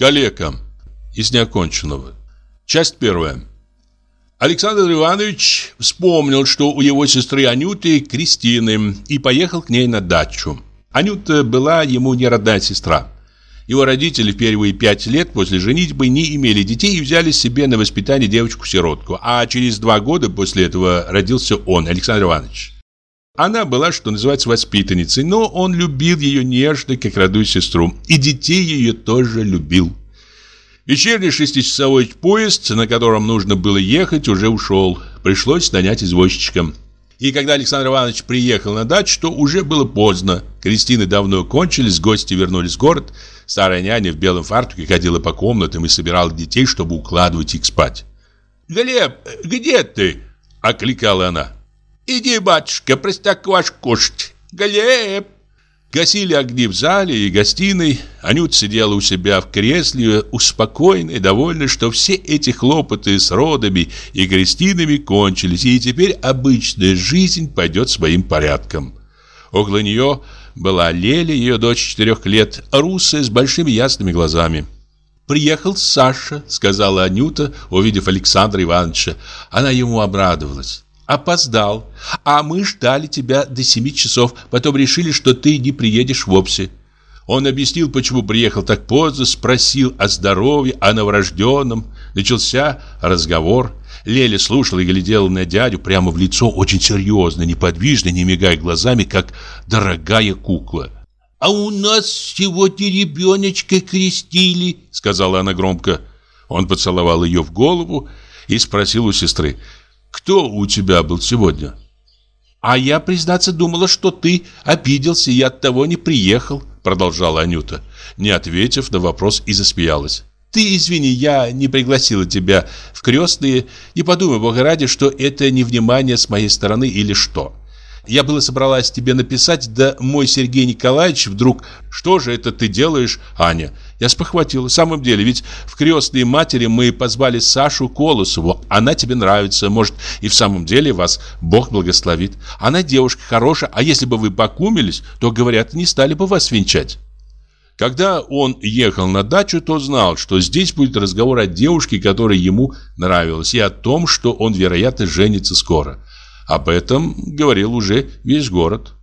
Калека. Из неоконченного. Часть первая. Александр Иванович вспомнил, что у его сестры Анюты Кристины, и поехал к ней на дачу. Анюта была ему не родная сестра. Его родители в первые пять лет после женитьбы не имели детей и взяли себе на воспитание девочку-сиротку, а через два года после этого родился он, Александр Иванович. Она была, что называется, воспитанницей, но он любил ее нежно, как родную сестру, и детей ее тоже любил. Вечерний шестичасовой поезд, на котором нужно было ехать, уже ушел. Пришлось нанять извозчика. И когда Александр Иванович приехал на дачу, то уже было поздно. Кристины давно кончились, гости вернулись в город. Старая няня в белом фартуке ходила по комнатам и собирала детей, чтобы укладывать их спать. «Глеб, где ты?» – окликала она. «Иди, батюшка, простокваш кушать. Глеб!» Гасили огни в зале и гостиной. Анют сидела у себя в кресле, успокоенная, довольна, что все эти хлопоты с родами и крестинами кончились, и теперь обычная жизнь пойдет своим порядком. Около нее была Леля, ее дочь четырех лет, русая, с большими ясными глазами. «Приехал Саша», — сказала Анюта, увидев Александра Ивановича. Она ему обрадовалась опоздал. А мы ждали тебя до семи часов, потом решили, что ты не приедешь вовсе. Он объяснил, почему приехал так поздно, спросил о здоровье, о новорожденном. Начался разговор. Леля слушала и глядела на дядю прямо в лицо, очень серьезно, неподвижно, не мигая глазами, как дорогая кукла. «А у нас сегодня ребеночка крестили», — сказала она громко. Он поцеловал ее в голову и спросил у сестры, кто у тебя был сегодня? А я, признаться, думала, что ты обиделся и оттого не приехал, продолжала Анюта, не ответив на вопрос и засмеялась. Ты извини, я не пригласила тебя в крестные. Не подумай, Бога ради, что это невнимание с моей стороны или что. Я было собралась тебе написать, да мой Сергей Николаевич вдруг... Что же это ты делаешь, Аня? Я спохватила. В самом деле, ведь в крестные матери мы позвали Сашу Колосову. Она тебе нравится. Может, и в самом деле вас Бог благословит. Она девушка хорошая, а если бы вы покумились, то, говорят, не стали бы вас венчать. Когда он ехал на дачу, то знал, что здесь будет разговор о девушке, которая ему нравилась, и о том, что он, вероятно, женится скоро. Об этом говорил уже весь город.